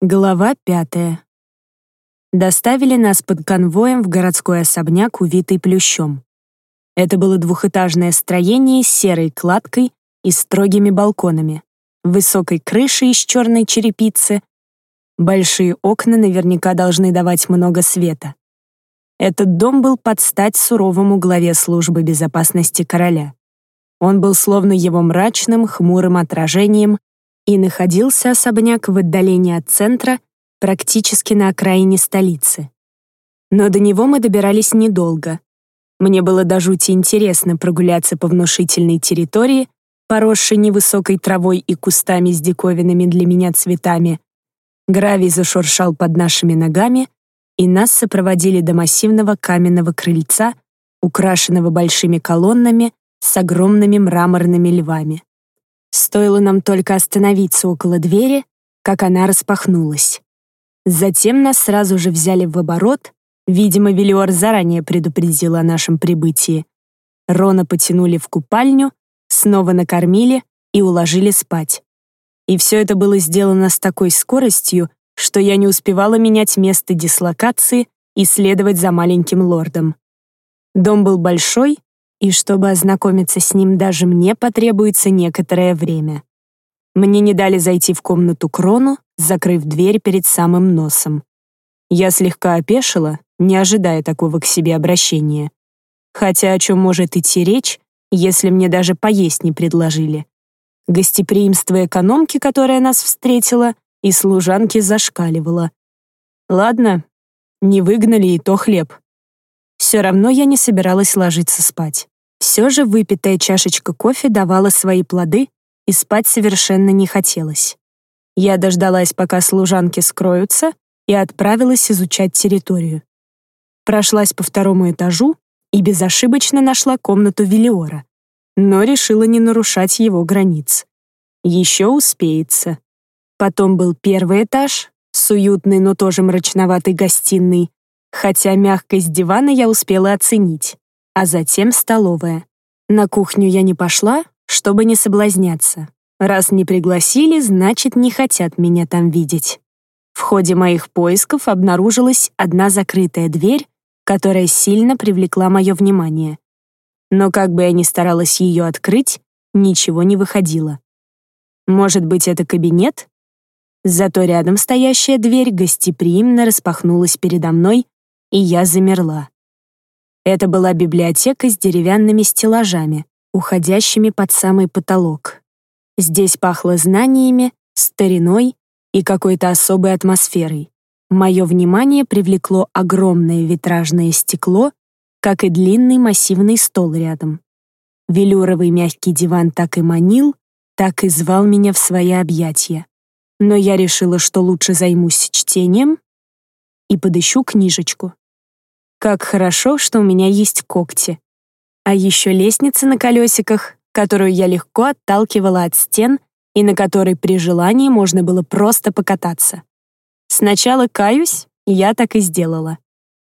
Глава пятая. Доставили нас под конвоем в городской особняк, увитый плющом. Это было двухэтажное строение с серой кладкой и строгими балконами, высокой крышей из черной черепицы. Большие окна наверняка должны давать много света. Этот дом был под стать суровому главе службы безопасности короля. Он был словно его мрачным, хмурым отражением и находился особняк в отдалении от центра, практически на окраине столицы. Но до него мы добирались недолго. Мне было до жути интересно прогуляться по внушительной территории, поросшей невысокой травой и кустами с диковинными для меня цветами. Гравий зашуршал под нашими ногами, и нас сопроводили до массивного каменного крыльца, украшенного большими колоннами с огромными мраморными львами. Стоило нам только остановиться около двери, как она распахнулась. Затем нас сразу же взяли в оборот, видимо, Велиор заранее предупредил о нашем прибытии. Рона потянули в купальню, снова накормили и уложили спать. И все это было сделано с такой скоростью, что я не успевала менять место дислокации и следовать за маленьким лордом. Дом был большой, и чтобы ознакомиться с ним даже мне потребуется некоторое время. Мне не дали зайти в комнату Крону, закрыв дверь перед самым носом. Я слегка опешила, не ожидая такого к себе обращения. Хотя о чем может идти речь, если мне даже поесть не предложили. Гостеприимство экономки, которая нас встретила, и служанки зашкаливало. Ладно, не выгнали и то хлеб. Все равно я не собиралась ложиться спать. Все же выпитая чашечка кофе давала свои плоды, и спать совершенно не хотелось. Я дождалась, пока служанки скроются, и отправилась изучать территорию. Прошлась по второму этажу и безошибочно нашла комнату Велиора, но решила не нарушать его границ. Еще успеется. Потом был первый этаж, с уютной, но тоже мрачноватой гостиной, хотя мягкость дивана я успела оценить а затем столовая. На кухню я не пошла, чтобы не соблазняться. Раз не пригласили, значит, не хотят меня там видеть. В ходе моих поисков обнаружилась одна закрытая дверь, которая сильно привлекла мое внимание. Но как бы я ни старалась ее открыть, ничего не выходило. Может быть, это кабинет? Зато рядом стоящая дверь гостеприимно распахнулась передо мной, и я замерла. Это была библиотека с деревянными стеллажами, уходящими под самый потолок. Здесь пахло знаниями, стариной и какой-то особой атмосферой. Мое внимание привлекло огромное витражное стекло, как и длинный массивный стол рядом. Велюровый мягкий диван так и манил, так и звал меня в свои объятия. Но я решила, что лучше займусь чтением и подыщу книжечку. Как хорошо, что у меня есть когти. А еще лестница на колесиках, которую я легко отталкивала от стен и на которой при желании можно было просто покататься. Сначала, каюсь, я так и сделала.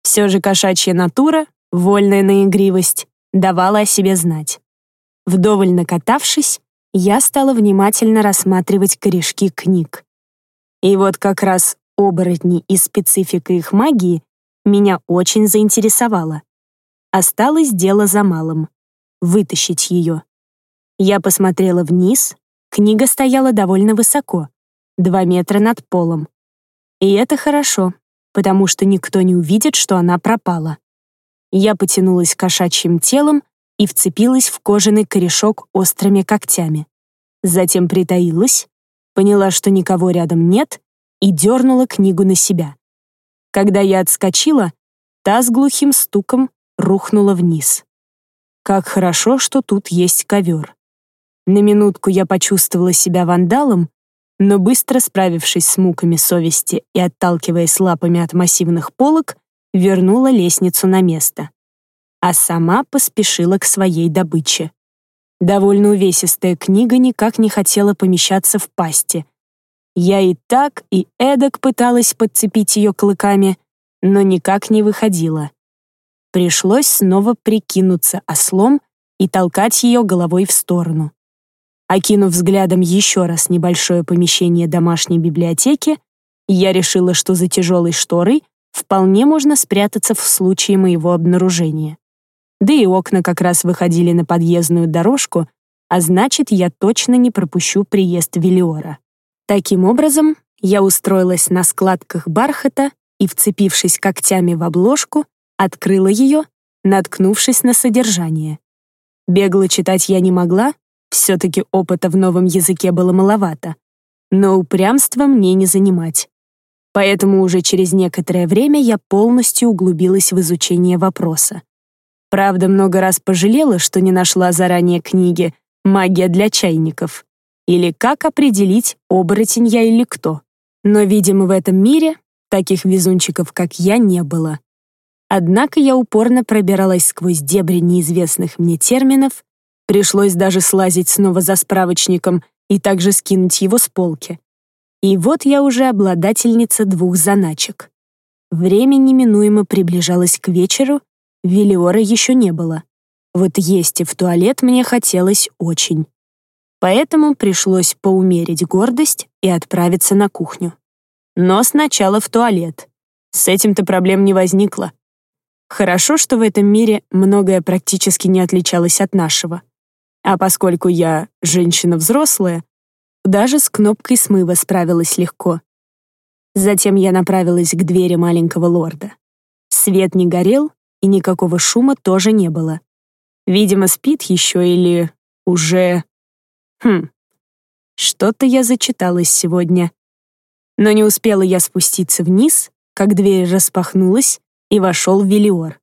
Все же кошачья натура, вольная на игривость, давала о себе знать. Вдоволь накатавшись, я стала внимательно рассматривать корешки книг. И вот как раз оборотни и специфика их магии меня очень заинтересовало. Осталось дело за малым — вытащить ее. Я посмотрела вниз, книга стояла довольно высоко, два метра над полом. И это хорошо, потому что никто не увидит, что она пропала. Я потянулась кошачьим телом и вцепилась в кожаный корешок острыми когтями. Затем притаилась, поняла, что никого рядом нет, и дернула книгу на себя. Когда я отскочила, та с глухим стуком рухнула вниз. Как хорошо, что тут есть ковер. На минутку я почувствовала себя вандалом, но быстро справившись с муками совести и отталкиваясь лапами от массивных полок, вернула лестницу на место. А сама поспешила к своей добыче. Довольно увесистая книга никак не хотела помещаться в пасти — я и так, и эдак пыталась подцепить ее клыками, но никак не выходила. Пришлось снова прикинуться ослом и толкать ее головой в сторону. Окинув взглядом еще раз небольшое помещение домашней библиотеки, Я решила, что за тяжелой шторой вполне можно спрятаться в случае моего обнаружения. Да и окна как раз выходили на подъездную дорожку, а значит, я точно не пропущу приезд Велиора. Таким образом, я устроилась на складках бархата и, вцепившись когтями в обложку, открыла ее, наткнувшись на содержание. Бегло читать я не могла, все-таки опыта в новом языке было маловато, но упрямство мне не занимать. Поэтому уже через некоторое время я полностью углубилась в изучение вопроса. Правда, много раз пожалела, что не нашла заранее книги «Магия для чайников» или «Как определить, оборотень я или кто». Но, видимо, в этом мире таких везунчиков, как я, не было. Однако я упорно пробиралась сквозь дебри неизвестных мне терминов, пришлось даже слазить снова за справочником и также скинуть его с полки. И вот я уже обладательница двух заначек. Время неминуемо приближалось к вечеру, Велиора еще не было. Вот есть и в туалет мне хотелось очень. Поэтому пришлось поумерить гордость и отправиться на кухню. Но сначала в туалет. С этим-то проблем не возникло. Хорошо, что в этом мире многое практически не отличалось от нашего. А поскольку я женщина взрослая, даже с кнопкой смыва справилась легко. Затем я направилась к двери маленького лорда. Свет не горел, и никакого шума тоже не было. Видимо, спит еще или уже... Хм, что-то я зачиталась сегодня. Но не успела я спуститься вниз, как дверь распахнулась, и вошел Велиор.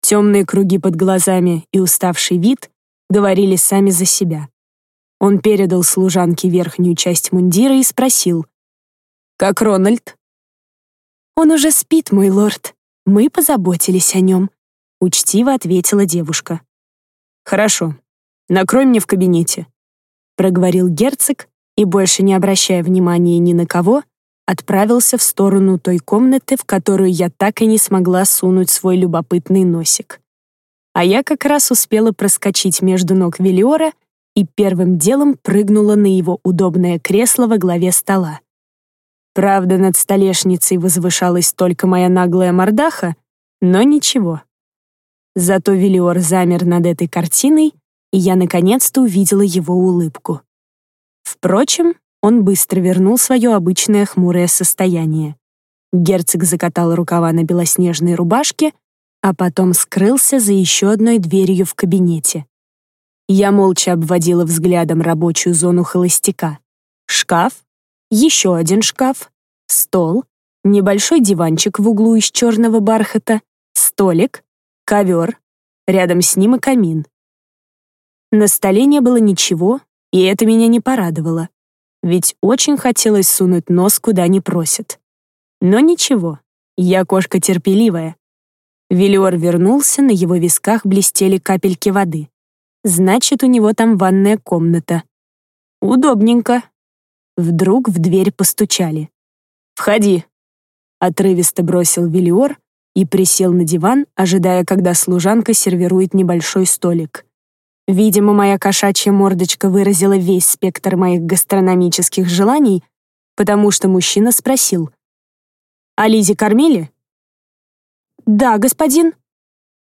Темные круги под глазами и уставший вид говорили сами за себя. Он передал служанке верхнюю часть мундира и спросил. «Как Рональд?» «Он уже спит, мой лорд. Мы позаботились о нем», — учтиво ответила девушка. «Хорошо. Накрой мне в кабинете», — проговорил герцог и, больше не обращая внимания ни на кого, отправился в сторону той комнаты, в которую я так и не смогла сунуть свой любопытный носик. А я как раз успела проскочить между ног Велиора — и первым делом прыгнула на его удобное кресло во главе стола. Правда, над столешницей возвышалась только моя наглая мордаха, но ничего. Зато Велиор замер над этой картиной, и я наконец-то увидела его улыбку. Впрочем, он быстро вернул свое обычное хмурое состояние. Герцог закатал рукава на белоснежной рубашке, а потом скрылся за еще одной дверью в кабинете. Я молча обводила взглядом рабочую зону холостяка. Шкаф, еще один шкаф, стол, небольшой диванчик в углу из черного бархата, столик, ковер, рядом с ним и камин. На столе не было ничего, и это меня не порадовало, ведь очень хотелось сунуть нос куда не просят. Но ничего, я кошка терпеливая. Велиор вернулся, на его висках блестели капельки воды. Значит, у него там ванная комната. Удобненько. Вдруг в дверь постучали. «Входи», — отрывисто бросил Велиор и присел на диван, ожидая, когда служанка сервирует небольшой столик. Видимо, моя кошачья мордочка выразила весь спектр моих гастрономических желаний, потому что мужчина спросил. «А Лизе кормили?» «Да, господин».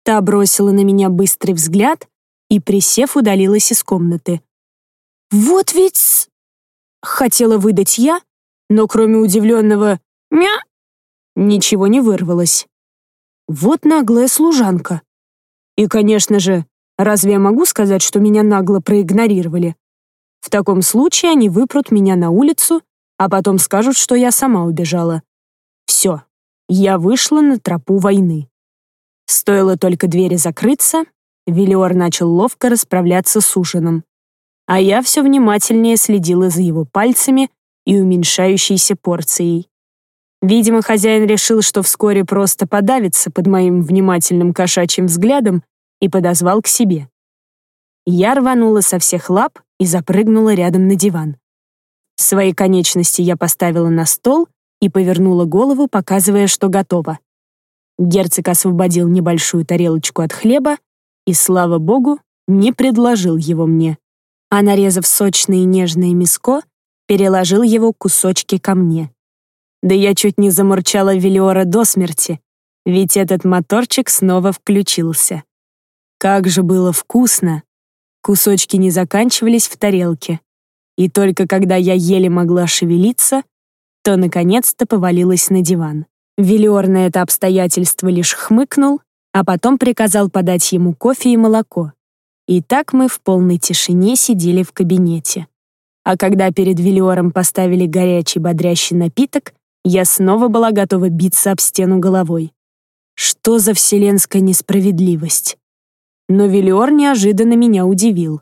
Та бросила на меня быстрый взгляд, и, присев, удалилась из комнаты. «Вот ведь...» — хотела выдать я, но кроме удивленного «мя» ничего не вырвалось. Вот наглая служанка. И, конечно же, разве я могу сказать, что меня нагло проигнорировали? В таком случае они выпрут меня на улицу, а потом скажут, что я сама убежала. Все, я вышла на тропу войны. Стоило только двери закрыться, Велиор начал ловко расправляться с ужином, а я все внимательнее следила за его пальцами и уменьшающейся порцией. Видимо, хозяин решил, что вскоре просто подавится под моим внимательным кошачьим взглядом и подозвал к себе. Я рванула со всех лап и запрыгнула рядом на диван. Свои конечности я поставила на стол и повернула голову, показывая, что готово. Герцог освободил небольшую тарелочку от хлеба и, слава богу, не предложил его мне, а, нарезав сочное и нежное мяско, переложил его кусочки ко мне. Да я чуть не замурчала Велиора до смерти, ведь этот моторчик снова включился. Как же было вкусно! Кусочки не заканчивались в тарелке. И только когда я еле могла шевелиться, то наконец-то повалилась на диван. Велиор на это обстоятельство лишь хмыкнул, а потом приказал подать ему кофе и молоко. И так мы в полной тишине сидели в кабинете. А когда перед Велиором поставили горячий бодрящий напиток, я снова была готова биться об стену головой. Что за вселенская несправедливость? Но Велиор неожиданно меня удивил.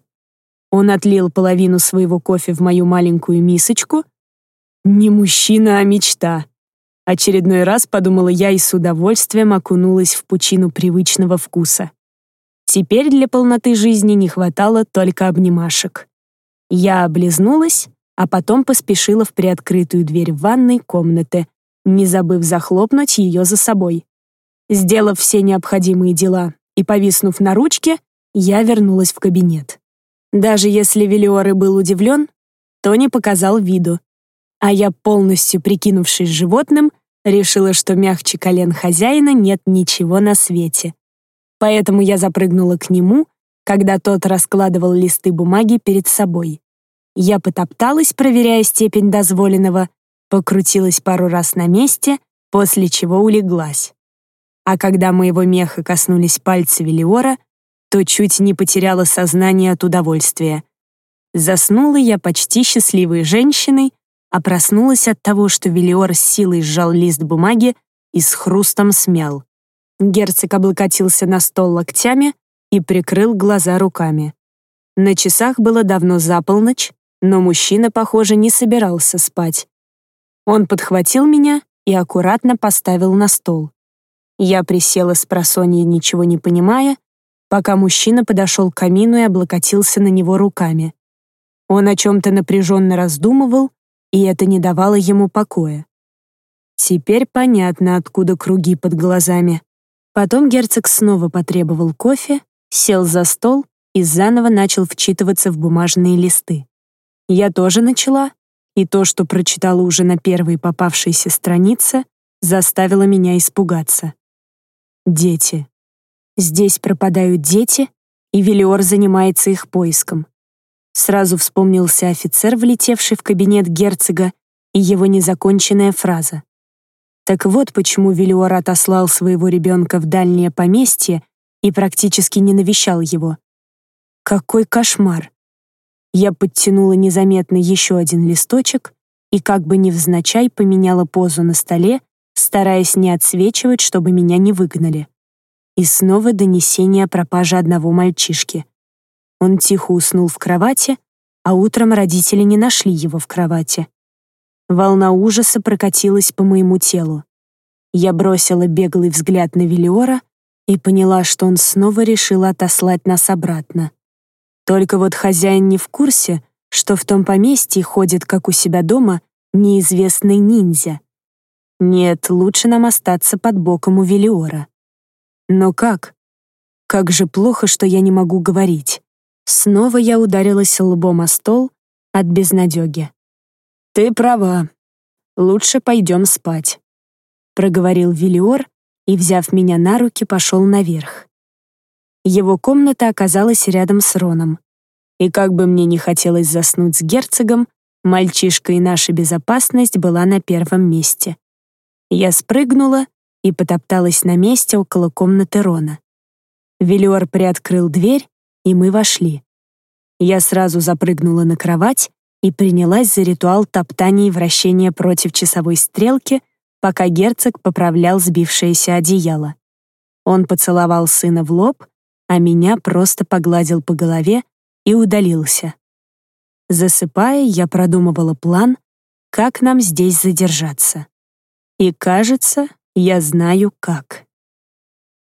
Он отлил половину своего кофе в мою маленькую мисочку. Не мужчина, а мечта. Очередной раз подумала я и с удовольствием окунулась в пучину привычного вкуса. Теперь для полноты жизни не хватало только обнимашек. Я облизнулась, а потом поспешила в приоткрытую дверь ванной комнаты, не забыв захлопнуть ее за собой. Сделав все необходимые дела и повиснув на ручке, я вернулась в кабинет. Даже если Велиор был удивлен, то не показал виду. А я, полностью прикинувшись животным, решила, что мягче колен хозяина нет ничего на свете. Поэтому я запрыгнула к нему, когда тот раскладывал листы бумаги перед собой. Я потопталась, проверяя степень дозволенного, покрутилась пару раз на месте, после чего улеглась а когда моего меха коснулись пальцы Велиора, то чуть не потеряла сознание от удовольствия. Заснула я почти счастливой женщиной, а проснулась от того, что Велиор с силой сжал лист бумаги и с хрустом смял. Герцог облокотился на стол локтями и прикрыл глаза руками. На часах было давно за полночь, но мужчина, похоже, не собирался спать. Он подхватил меня и аккуратно поставил на стол. Я присела с просонья, ничего не понимая, пока мужчина подошел к камину и облокотился на него руками. Он о чем-то напряженно раздумывал, и это не давало ему покоя. Теперь понятно, откуда круги под глазами. Потом герцог снова потребовал кофе, сел за стол и заново начал вчитываться в бумажные листы. Я тоже начала, и то, что прочитала уже на первой попавшейся странице, заставило меня испугаться. Дети. Здесь пропадают дети, и Велиор занимается их поиском. Сразу вспомнился офицер, влетевший в кабинет герцога, и его незаконченная фраза. Так вот почему Велиор отослал своего ребенка в дальнее поместье и практически не навещал его. Какой кошмар! Я подтянула незаметно еще один листочек и как бы невзначай поменяла позу на столе, стараясь не отсвечивать, чтобы меня не выгнали. И снова донесение о пропаже одного мальчишки. Он тихо уснул в кровати, а утром родители не нашли его в кровати. Волна ужаса прокатилась по моему телу. Я бросила беглый взгляд на Велиора и поняла, что он снова решил отослать нас обратно. Только вот хозяин не в курсе, что в том поместье ходит, как у себя дома, неизвестный ниндзя. Нет, лучше нам остаться под боком у Велиора. Но как? Как же плохо, что я не могу говорить. Снова я ударилась лбом о стол от безнадёги. «Ты права. Лучше пойдем спать», — проговорил Велиор и, взяв меня на руки, пошел наверх. Его комната оказалась рядом с Роном. И как бы мне не хотелось заснуть с герцогом, мальчишка и наша безопасность была на первом месте. Я спрыгнула и потопталась на месте около комнаты Рона. Велиор приоткрыл дверь, и мы вошли. Я сразу запрыгнула на кровать и принялась за ритуал топтания и вращения против часовой стрелки, пока герцог поправлял сбившееся одеяло. Он поцеловал сына в лоб, а меня просто погладил по голове и удалился. Засыпая, я продумывала план, как нам здесь задержаться. И кажется, я знаю как.